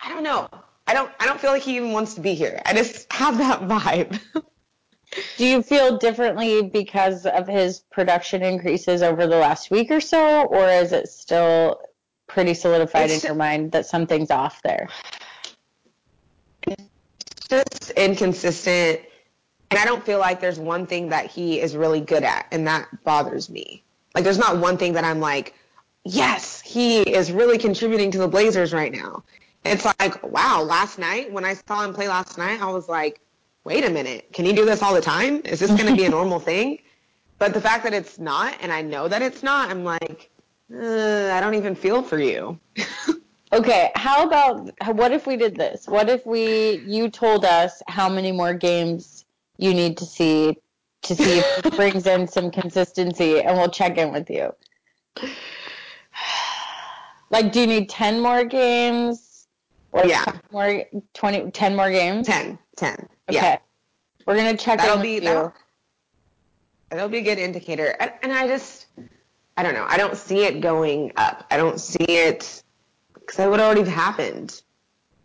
I don't know. I don't I don't feel like he even wants to be here. I just have that vibe. Do you feel differently because of his production increases over the last week or so, or is it still pretty solidified it's in your mind that something's off there? It's just inconsistent and I don't feel like there's one thing that he is really good at, and that bothers me. Like, there's not one thing that I'm like, yes, he is really contributing to the Blazers right now. It's like, wow, last night, when I saw him play last night, I was like, wait a minute, can he do this all the time? Is this going to be a normal thing? But the fact that it's not, and I know that it's not, I'm like, uh, I don't even feel for you. okay, how about what if we did this? What if we you told us how many more games you need to see to see if it brings in some consistency and we'll check in with you. Like, do you need 10 more games? Or yeah. More, 20, 10 more games? 10. 10. Okay. Yeah. We're going to check that'll in be, with that'll. That'll be a good indicator. And, and I just, I don't know. I don't see it going up. I don't see it, because that would already have happened.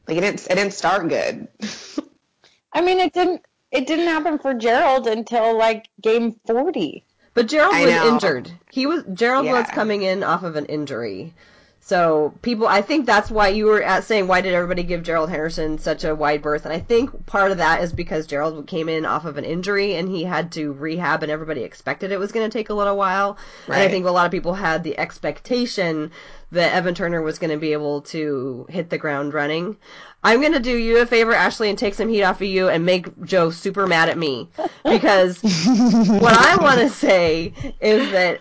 Like, it didn't, it didn't start good. I mean, it didn't it didn't happen for Gerald until like game 40. But Gerald I was know. injured. He was Gerald yeah. was coming in off of an injury. So people, I think that's why you were at saying why did everybody give Gerald Henderson such a wide berth? And I think part of that is because Gerald came in off of an injury and he had to rehab, and everybody expected it was going to take a little while. Right. And I think a lot of people had the expectation that Evan Turner was going to be able to hit the ground running. I'm going to do you a favor, Ashley, and take some heat off of you and make Joe super mad at me. Because what I want to say is that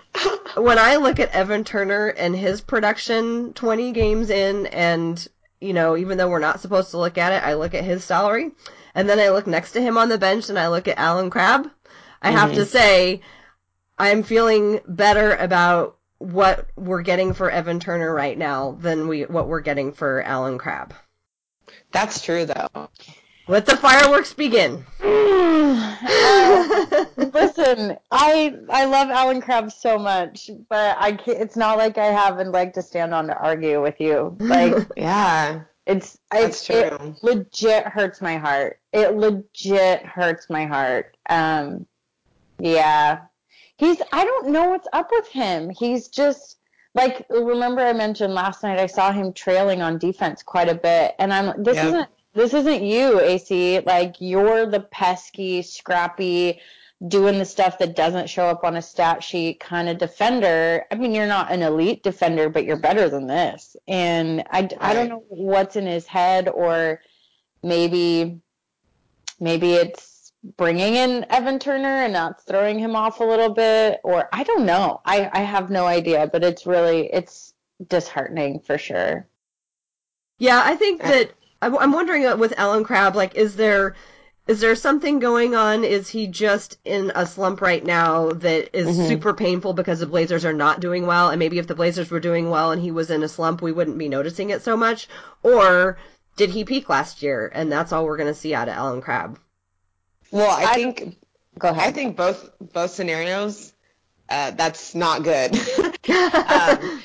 when I look at Evan Turner and his production 20 games in and you know, even though we're not supposed to look at it, I look at his salary, and then I look next to him on the bench and I look at Allen Crabbe. I mm-hmm. have to mm-hmm. say, I'm feeling better about what we're getting for Evan Turner right now than we what we're getting for Allen Crabbe. That's true, though. Let the fireworks begin. uh, listen, I I love Allen Crabbe so much, but I can't, it's not like I have and like to stand on to argue with you. Like, yeah, it's it's true. It legit hurts my heart. It legit hurts my heart. Um, yeah, he's I don't know what's up with him. He's just like remember I mentioned last night I saw him trailing on defense quite a bit, and I'm this yep. isn't this isn't you, AC. Like you're the pesky, scrappy, doing the stuff that doesn't show up on a stat sheet kind of defender. I mean, you're not an elite defender, but you're better than this. And I, right. I don't know what's in his head, or maybe maybe it's bringing in Evan Turner and not throwing him off a little bit, or I don't know. I, I have no idea, but it's really it's disheartening for sure. Yeah, I think that I'm wondering uh, with Allen Crabbe, like, is there is there something going on? Is he just in a slump right now that is mm-hmm. super painful because the Blazers are not doing well? And maybe if the Blazers were doing well and he was in a slump, we wouldn't be noticing it so much. Or did he peak last year and that's all we're going to see out of Allen Crabbe? Well, I, I think go ahead. I think both both scenarios. Uh, that's not good. um,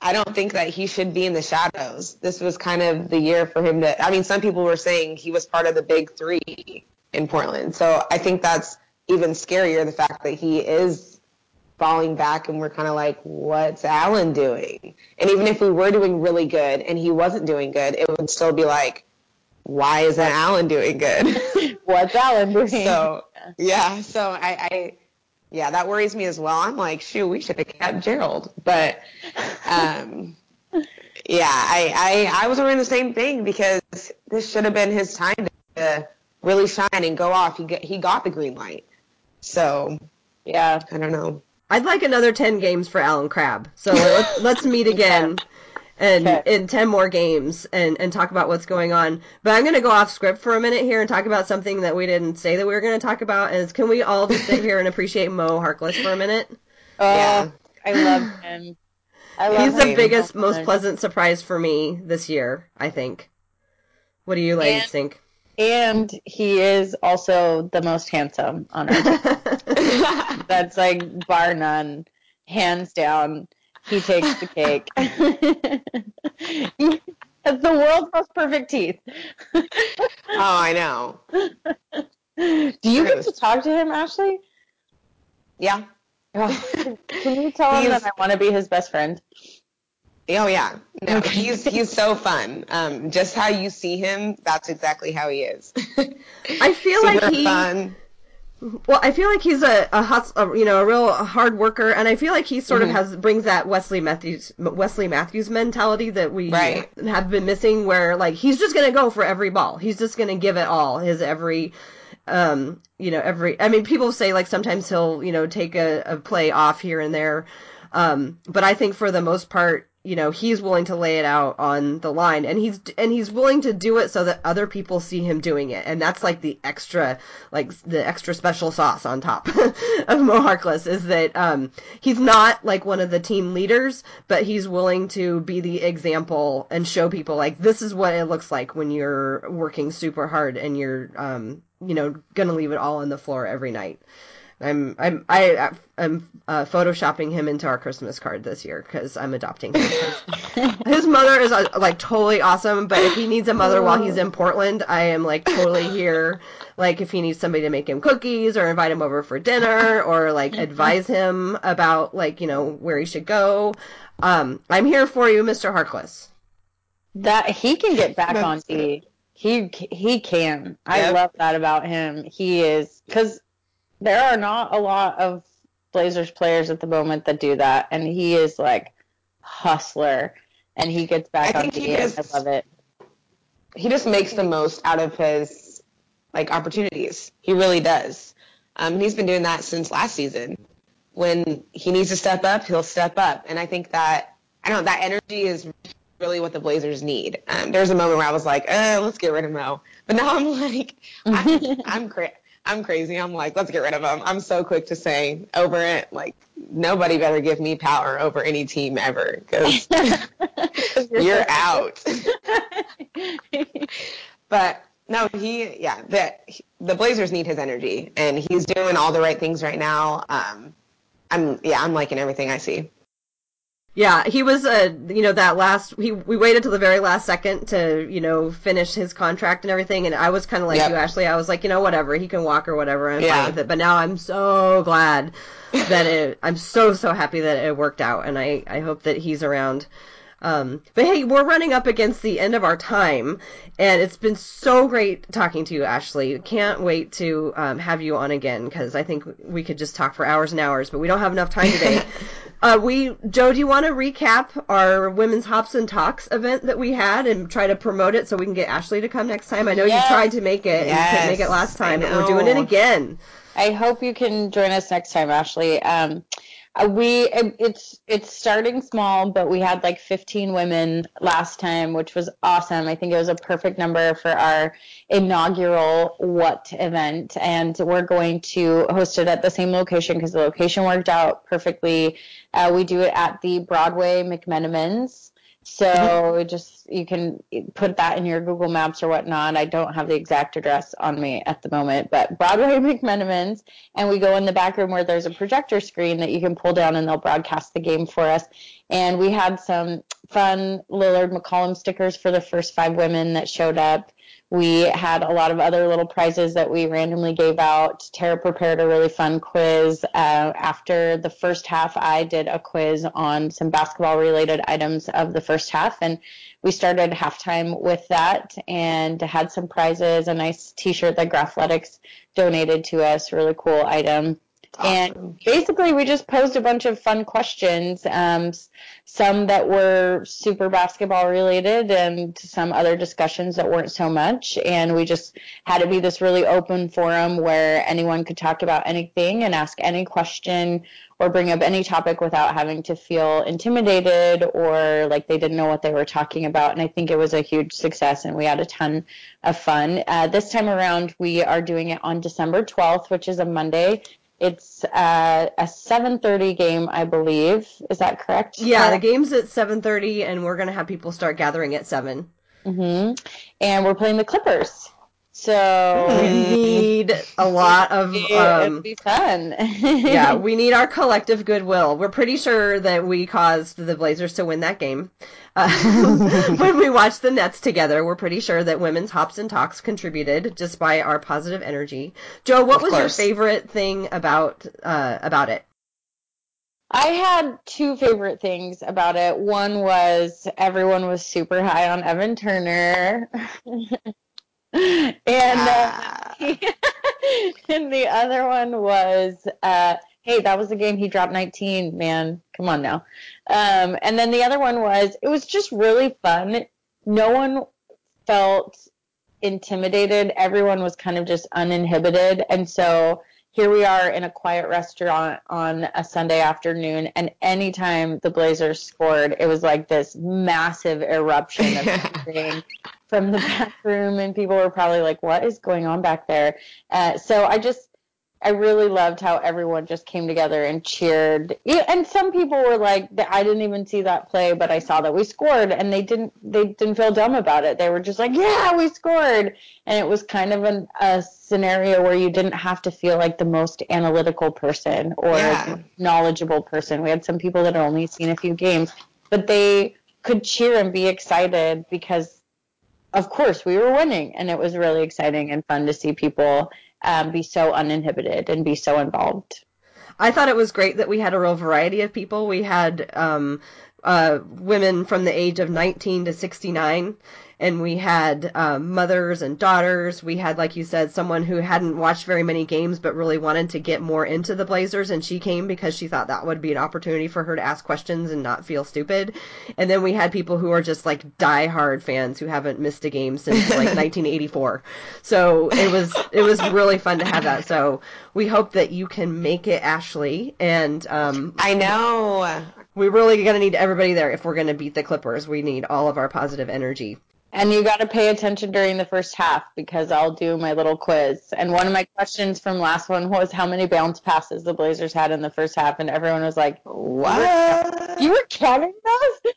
I don't think that he should be in the shadows. This was kind of the year for him to. I mean, some people were saying he was part of the big three in Portland. So I think that's even scarier the fact that he is falling back and we're kind of like, what's Allen doing? And even if we were doing really good and he wasn't doing good, it would still be like, why isn't Allen doing good? what's Allen doing? So yeah, so I, I yeah, that worries me as well. I'm like, shoot, we should have kept Gerald. But um, yeah, I, I I was wondering the same thing because this should have been his time to really shine and go off. He get, he got the green light. So yeah, I don't know. I'd like another ten games for Allen Crabbe. So let's, let's meet again and okay. in 10 more games and, and talk about what's going on. But I'm going to go off script for a minute here and talk about something that we didn't say that we were going to talk about. Is can we all just sit here and appreciate Mo Harkless for a minute? Oh, yeah. I love him. I love He's him. the biggest, most pleasant surprise for me this year, I think. What do you ladies and, think? And he is also the most handsome on earth. That's like bar none, hands down. He takes the cake. That's the world's most perfect teeth. oh, I know. Do you get to talk to him, Ashley? Yeah. Oh, can you tell him that I want to be his best friend? Oh yeah, no, he's he's so fun. Um, just how you see him, that's exactly how he is. I feel Super like he fun. Well, I feel like he's a, a, a you know a real hard worker, and I feel like he sort mm-hmm. of has brings that Wesley Matthews Wesley Matthews mentality that we right. have been missing, where like he's just gonna go for every ball, he's just gonna give it all, his every, um, you know every. I mean, people say like sometimes he'll you know take a, a play off here and there, um, but I think for the most part you know he's willing to lay it out on the line and he's and he's willing to do it so that other people see him doing it and that's like the extra like the extra special sauce on top of Mo Harkless is that um he's not like one of the team leaders but he's willing to be the example and show people like this is what it looks like when you're working super hard and you're um you know to leave it all on the floor every night I'm I'm I I'm uh, photoshopping him into our Christmas card this year because I'm adopting him. His mother is uh, like totally awesome, but if he needs a mother while he's in Portland, I am like totally here. Like if he needs somebody to make him cookies or invite him over for dinner or like advise him about like you know where he should go, um, I'm here for you, Mr. Harkless. That he can get back on T. He he can. I love that about him. He is because there are not a lot of Blazers players at the moment that do that, and he is like hustler, and he gets back I on the end. I love it. He just makes the most out of his like opportunities. He really does. Um, he's been doing that since last season. When he needs to step up, he'll step up, and I think that I don't know that energy is really what the Blazers need. Um, there was a moment where I was like, uh, let's get rid of Mo. But now I'm like, I'm, I'm, cra- I'm crazy. I'm like, let's get rid of him. I'm so quick to say over it. Like, nobody better give me power over any team ever because you're out. but no, he, yeah, the, the Blazers need his energy and he's doing all the right things right now. Um, I'm, yeah, I'm liking everything I see. Yeah, he was, uh, you know, that last, he, we waited till the very last second to, you know, finish his contract and everything. And I was kind of like yep. you, Ashley. I was like, you know, whatever, he can walk or whatever. I'm yeah. fine with it. But now I'm so glad that it, I'm so, so happy that it worked out. And I, I hope that he's around. Um, but hey, we're running up against the end of our time, and it's been so great talking to you, Ashley. Can't wait to um, have you on again because I think we could just talk for hours and hours, but we don't have enough time today. Uh, we, Joe, do you want to recap our Women's Hops and Talks event that we had and try to promote it so we can get Ashley to come next time? I know yes. you tried to make it yes. and you couldn't make it last time, but we're doing it again. I hope you can join us next time, Ashley. Um, we it's it's starting small, but we had like 15 women last time, which was awesome. I think it was a perfect number for our inaugural What event, and we're going to host it at the same location because the location worked out perfectly. Uh, we do it at the Broadway McMenamins so mm-hmm. just you can put that in your Google Maps or whatnot. I don't have the exact address on me at the moment, but Broadway McMenamins, and we go in the back room where there's a projector screen that you can pull down and they'll broadcast the game for us. And we had some fun Lillard McCollum stickers for the first five women that showed up. We had a lot of other little prizes that we randomly gave out. Tara prepared a really fun quiz. Uh, after the first half, I did a quiz on some basketball related items of the first half, and we started halftime with that and had some prizes, a nice t shirt that Graphletics donated to us, really cool item. Awesome. And basically, we just posed a bunch of fun questions, um, some that were super basketball related, and some other discussions that weren't so much. And we just had to be this really open forum where anyone could talk about anything and ask any question or bring up any topic without having to feel intimidated or like they didn't know what they were talking about. And I think it was a huge success, and we had a ton of fun. Uh, this time around, we are doing it on December 12th, which is a Monday it's uh, a 7:30 game, I believe. Is that correct? Yeah, the game's at 7:30, and we're gonna have people start gathering at 7. Mm-hmm. And we're playing the Clippers. So we need a lot of. Um, It'll be fun. yeah, we need our collective goodwill. We're pretty sure that we caused the Blazers to win that game. Uh, when we watched the Nets together, we're pretty sure that women's hops and talks contributed just by our positive energy. Joe, what of was course. your favorite thing about uh, about it? I had two favorite things about it. One was everyone was super high on Evan Turner. And uh, and the other one was uh, hey that was the game he dropped 19 man. Come on now. Um, and then the other one was it was just really fun. No one felt intimidated. Everyone was kind of just uninhibited. And so here we are in a quiet restaurant on a Sunday afternoon, and anytime the Blazers scored, it was like this massive eruption of from the bathroom, and people were probably like, "What is going on back there?" Uh, so I just I really loved how everyone just came together and cheered. And some people were like, "I didn't even see that play, but I saw that we scored," and they didn't they didn't feel dumb about it. They were just like, "Yeah, we scored," and it was kind of an, a scenario where you didn't have to feel like the most analytical person or yeah. knowledgeable person. We had some people that had only seen a few games, but they could cheer and be excited because of course we were winning and it was really exciting and fun to see people um, be so uninhibited and be so involved. I thought it was great that we had a real variety of people. We had um, uh, women from the age of 19 to 69 and we had um, mothers and daughters. We had, like you said, someone who hadn't watched very many games but really wanted to get more into the Blazers, and she came because she thought that would be an opportunity for her to ask questions and not feel stupid. And then we had people who are just like die-hard fans who haven't missed a game since like 1984. So it was it was really fun to have that. So we hope that you can make it, Ashley. And um, I know. We really gonna need everybody there if we're gonna beat the Clippers. We need all of our positive energy. And you got to pay attention during the first half because I'll do my little quiz. And one of my questions from last one was how many bounce passes the Blazers had in the first half, and everyone was like, "What? You were counting those?"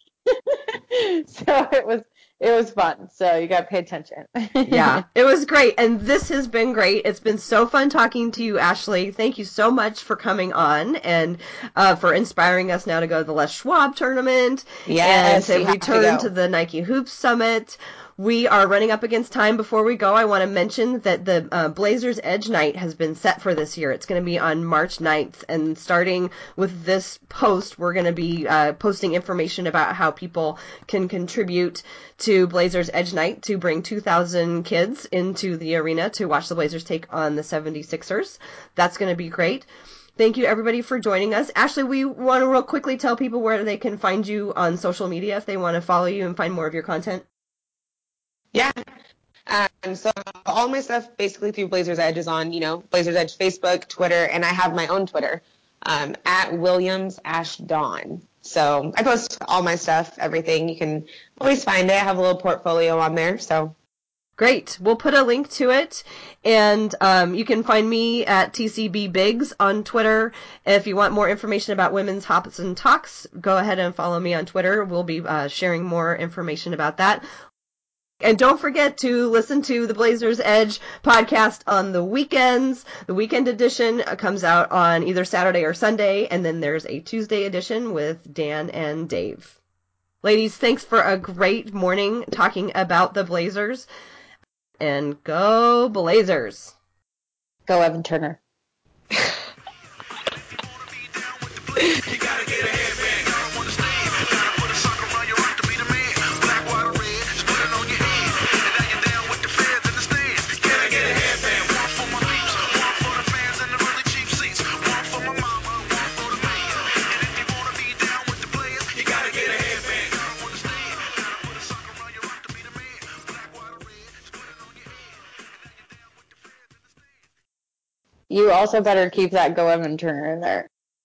so it was it was fun. So you got to pay attention. yeah, it was great. And this has been great. It's been so fun talking to you, Ashley. Thank you so much for coming on and uh, for inspiring us now to go to the Les Schwab tournament yes, and to return to, to the Nike Hoops Summit. We are running up against time. Before we go, I want to mention that the uh, Blazers Edge Night has been set for this year. It's going to be on March 9th, and starting with this post, we're going to be uh, posting information about how people can contribute to Blazers Edge Night to bring 2,000 kids into the arena to watch the Blazers take on the 76ers. That's going to be great. Thank you everybody for joining us. Ashley, we want to real quickly tell people where they can find you on social media if they want to follow you and find more of your content. Yeah. Um, so all my stuff basically through Blazers Edge is on, you know, Blazers Edge Facebook, Twitter, and I have my own Twitter um, at Williams Ash Dawn. So I post all my stuff, everything. You can always find it. I have a little portfolio on there. So Great. We'll put a link to it, and um, you can find me at TCB Biggs on Twitter. If you want more information about Women's Hops and Talks, go ahead and follow me on Twitter. We'll be uh, sharing more information about that. And don't forget to listen to the Blazers Edge podcast on the weekends. The weekend edition uh, comes out on either Saturday or Sunday, and then there's a Tuesday edition with Dan and Dave. Ladies, thanks for a great morning talking about the Blazers. And go Blazers! Go Evan Turner. You also better keep that Go Evan Turner in there.